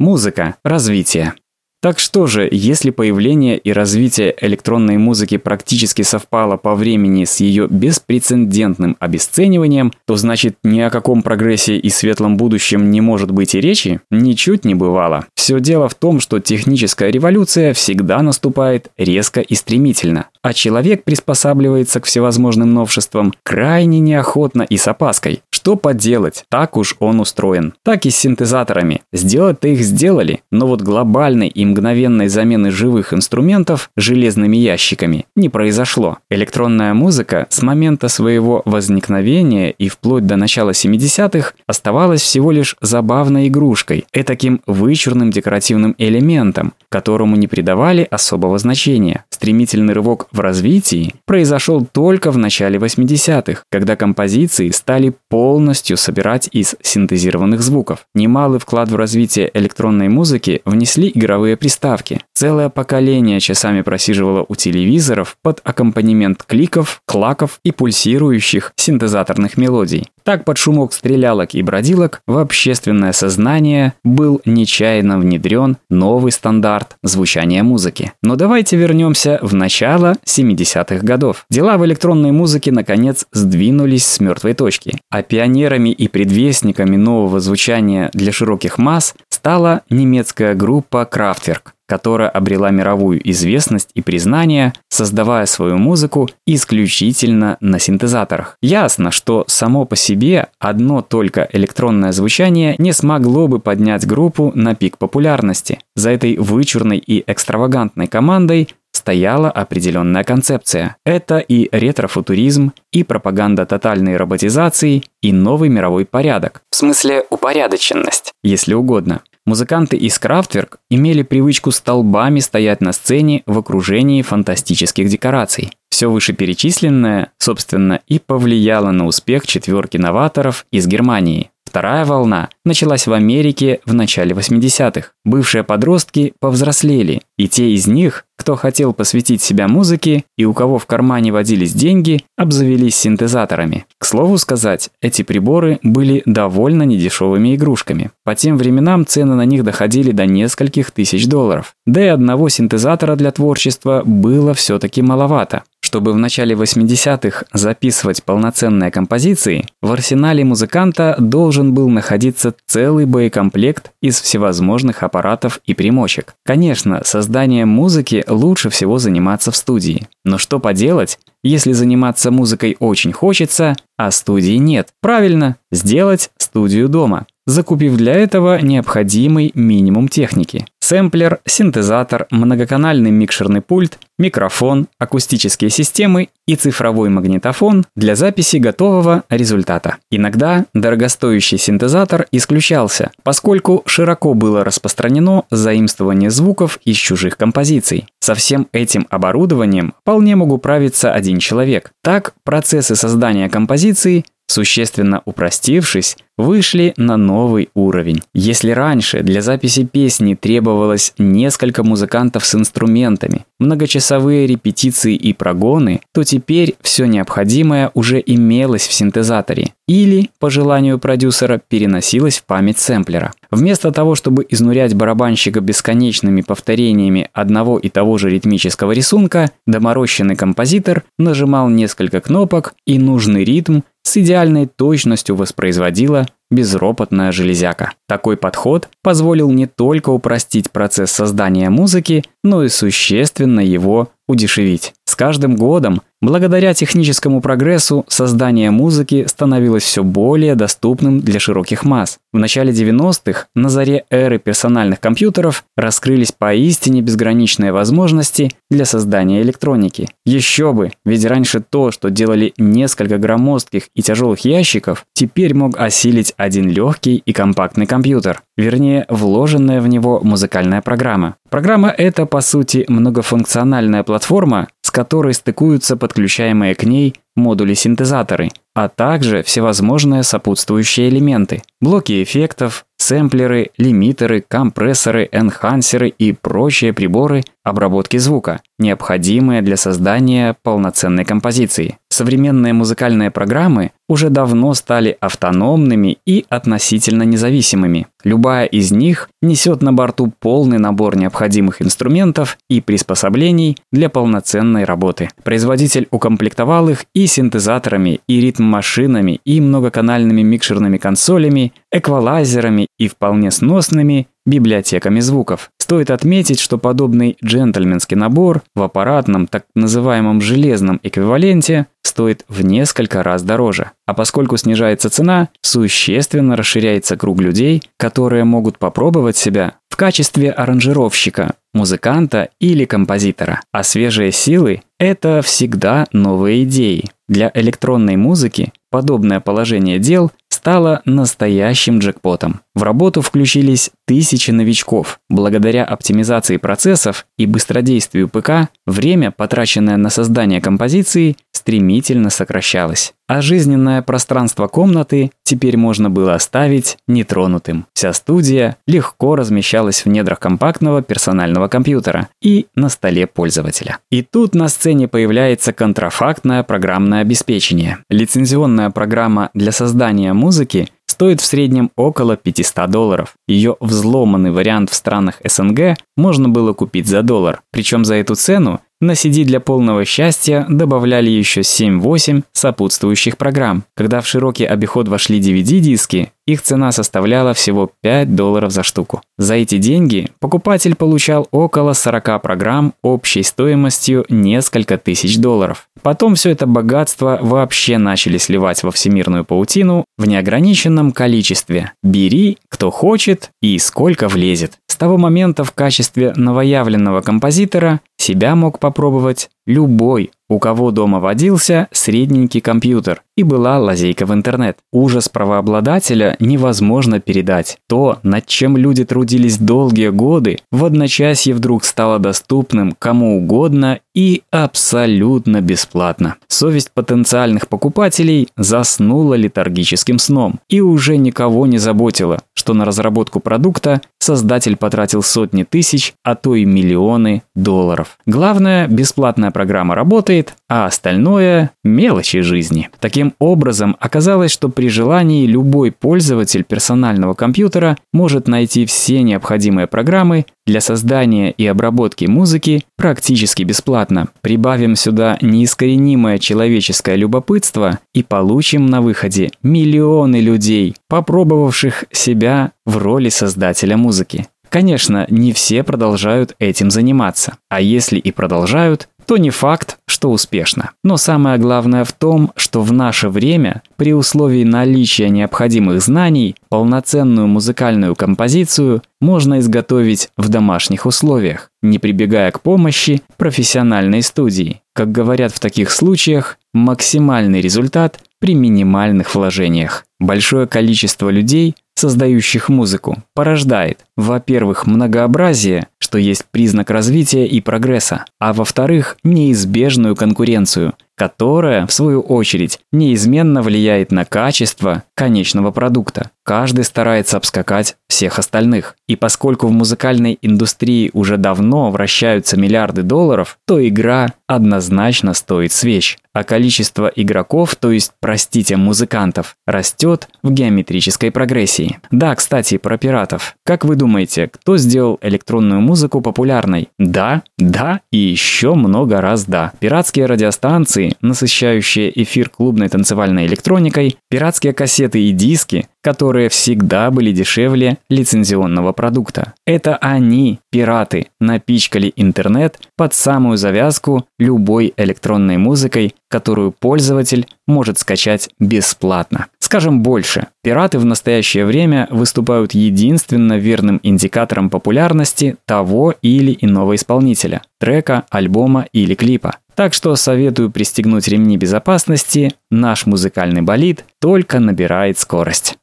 Музыка. Развитие. Так что же, если появление и развитие электронной музыки практически совпало по времени с ее беспрецедентным обесцениванием, то значит ни о каком прогрессе и светлом будущем не может быть и речи? Ничуть не бывало. Все дело в том, что техническая революция всегда наступает резко и стремительно, а человек приспосабливается к всевозможным новшествам крайне неохотно и с опаской. Что поделать, так уж он устроен. Так и с синтезаторами. Сделать-то их сделали, но вот глобальной и мгновенной замены живых инструментов железными ящиками не произошло. Электронная музыка с момента своего возникновения и вплоть до начала 70-х оставалась всего лишь забавной игрушкой, этаким вычурным декоративным элементом, которому не придавали особого значения. Стремительный рывок в развитии произошел только в начале 80-х, когда композиции стали полностью собирать из синтезированных звуков. Немалый вклад в развитие электронной музыки внесли игровые приставки. Целое поколение часами просиживало у телевизоров под аккомпанемент кликов, клаков и пульсирующих синтезаторных мелодий. Так под шумок стрелялок и бродилок в общественное сознание был нечаянно внедрен новый стандарт звучания музыки. Но давайте вернемся в начало 70-х годов. Дела в электронной музыке наконец сдвинулись с мертвой точки, а пионерами и предвестниками нового звучания для широких масс стала немецкая группа Kraftwerk которая обрела мировую известность и признание, создавая свою музыку исключительно на синтезаторах. Ясно, что само по себе одно только электронное звучание не смогло бы поднять группу на пик популярности. За этой вычурной и экстравагантной командой стояла определенная концепция. Это и ретрофутуризм, и пропаганда тотальной роботизации, и новый мировой порядок. В смысле упорядоченность, если угодно. Музыканты из Крафтверк имели привычку столбами стоять на сцене в окружении фантастических декораций. Все вышеперечисленное, собственно, и повлияло на успех четверки новаторов из Германии. Вторая волна началась в Америке в начале 80-х. Бывшие подростки повзрослели, и те из них, кто хотел посвятить себя музыке и у кого в кармане водились деньги, обзавелись синтезаторами. К слову сказать, эти приборы были довольно недешевыми игрушками. По тем временам цены на них доходили до нескольких тысяч долларов. Да и одного синтезатора для творчества было все-таки маловато. Чтобы в начале 80-х записывать полноценные композиции, в арсенале музыканта должен был находиться целый боекомплект из всевозможных аппаратов и примочек. Конечно, созданием музыки лучше всего заниматься в студии. Но что поделать, если заниматься музыкой очень хочется, а студии нет? Правильно, сделать студию дома закупив для этого необходимый минимум техники. Сэмплер, синтезатор, многоканальный микшерный пульт, микрофон, акустические системы и цифровой магнитофон для записи готового результата. Иногда дорогостоящий синтезатор исключался, поскольку широко было распространено заимствование звуков из чужих композиций. Со всем этим оборудованием вполне мог управиться один человек. Так, процессы создания композиции существенно упростившись, вышли на новый уровень. Если раньше для записи песни требовалось несколько музыкантов с инструментами, многочасовые репетиции и прогоны, то теперь все необходимое уже имелось в синтезаторе или, по желанию продюсера, переносилось в память сэмплера. Вместо того, чтобы изнурять барабанщика бесконечными повторениями одного и того же ритмического рисунка, доморощенный композитор нажимал несколько кнопок и нужный ритм с идеальной точностью воспроизводила безропотная железяка. Такой подход позволил не только упростить процесс создания музыки, но и существенно его удешевить. С каждым годом, благодаря техническому прогрессу, создание музыки становилось все более доступным для широких масс. В начале 90-х, на заре эры персональных компьютеров, раскрылись поистине безграничные возможности для создания электроники. Еще бы, ведь раньше то, что делали несколько громоздких и тяжелых ящиков, теперь мог осилить один легкий и компактный компьютер, вернее, вложенная в него музыкальная программа. Программа – это, по сути, многофункциональная платформа, с которой стыкуются подключаемые к ней модули-синтезаторы, а также всевозможные сопутствующие элементы, блоки эффектов, сэмплеры, лимитеры, компрессоры, энхансеры и прочие приборы обработки звука, необходимые для создания полноценной композиции. современные музыкальные программы уже давно стали автономными и относительно независимыми. Любая из них несет на борту полный набор необходимых инструментов и приспособлений для полноценной работы. Производитель укомплектовал их и синтезаторами, и ритм-машинами, и многоканальными микшерными консолями, эквалайзерами и вполне сносными библиотеками звуков. Стоит отметить, что подобный джентльменский набор в аппаратном, так называемом железном эквиваленте стоит в несколько раз дороже. А поскольку снижается цена, существенно расширяется круг людей, которые могут попробовать себя качестве аранжировщика, музыканта или композитора. А свежие силы – это всегда новые идеи. Для электронной музыки подобное положение дел стало настоящим джекпотом. В работу включились тысячи новичков. Благодаря оптимизации процессов и быстродействию ПК, время, потраченное на создание композиции, стремительно сокращалось. А жизненное пространство комнаты теперь можно было оставить нетронутым. Вся студия легко размещалась в недрах компактного персонального компьютера и на столе пользователя. И тут на сцене появляется контрафактное программное обеспечение. Лицензионная программа для создания музыки стоит в среднем около 500 долларов. Ее взломанный вариант в странах СНГ можно было купить за доллар. Причем за эту цену на CD для полного счастья добавляли еще 7-8 сопутствующих программ. Когда в широкий обиход вошли DVD-диски, их цена составляла всего 5 долларов за штуку. За эти деньги покупатель получал около 40 программ общей стоимостью несколько тысяч долларов. Потом все это богатство вообще начали сливать во всемирную паутину в неограниченном количестве. Бери, кто хочет и сколько влезет. С того момента в качестве новоявленного композитора себя мог попробовать любой, у кого дома водился средненький компьютер и была лазейка в интернет. Ужас правообладателя невозможно передать. То, над чем люди трудились долгие годы, в одночасье вдруг стало доступным кому угодно и абсолютно бесплатно. Совесть потенциальных покупателей заснула летаргическим сном и уже никого не заботила, что на разработку продукта создатель потратил сотни тысяч, а то и миллионы долларов. Главное, бесплатная программа работает, а остальное – мелочи жизни. Таким образом, оказалось, что при желании любой пользователь персонального компьютера может найти все необходимые программы для создания и обработки музыки практически бесплатно. Прибавим сюда неискоренимое человеческое любопытство и получим на выходе миллионы людей, попробовавших себя в роли создателя музыки. Конечно, не все продолжают этим заниматься. А если и продолжают, то не факт, что успешно. Но самое главное в том, что в наше время, при условии наличия необходимых знаний, полноценную музыкальную композицию можно изготовить в домашних условиях, не прибегая к помощи профессиональной студии. Как говорят в таких случаях, максимальный результат при минимальных вложениях. Большое количество людей, создающих музыку, порождает, во-первых, многообразие, что есть признак развития и прогресса, а во-вторых, неизбежную конкуренцию, которая, в свою очередь, неизменно влияет на качество конечного продукта. Каждый старается обскакать всех остальных. И поскольку в музыкальной индустрии уже давно вращаются миллиарды долларов, то игра однозначно стоит свеч. А количество игроков, то есть, простите, музыкантов, растет в геометрической прогрессии. Да, кстати, про пиратов. Как вы думаете, кто сделал электронную музыку популярной? Да, да и еще много раз да. Пиратские радиостанции, насыщающие эфир клубной танцевальной электроникой, пиратские кассеты и диски, которые всегда были дешевле лицензионного продукта. Это они, пираты, напичкали интернет под самую завязку любой электронной музыкой, которую пользователь может скачать бесплатно. Скажем больше, пираты в настоящее время выступают единственно верным индикатором популярности того или иного исполнителя, трека, альбома или клипа. Так что советую пристегнуть ремни безопасности, наш музыкальный болид только набирает скорость.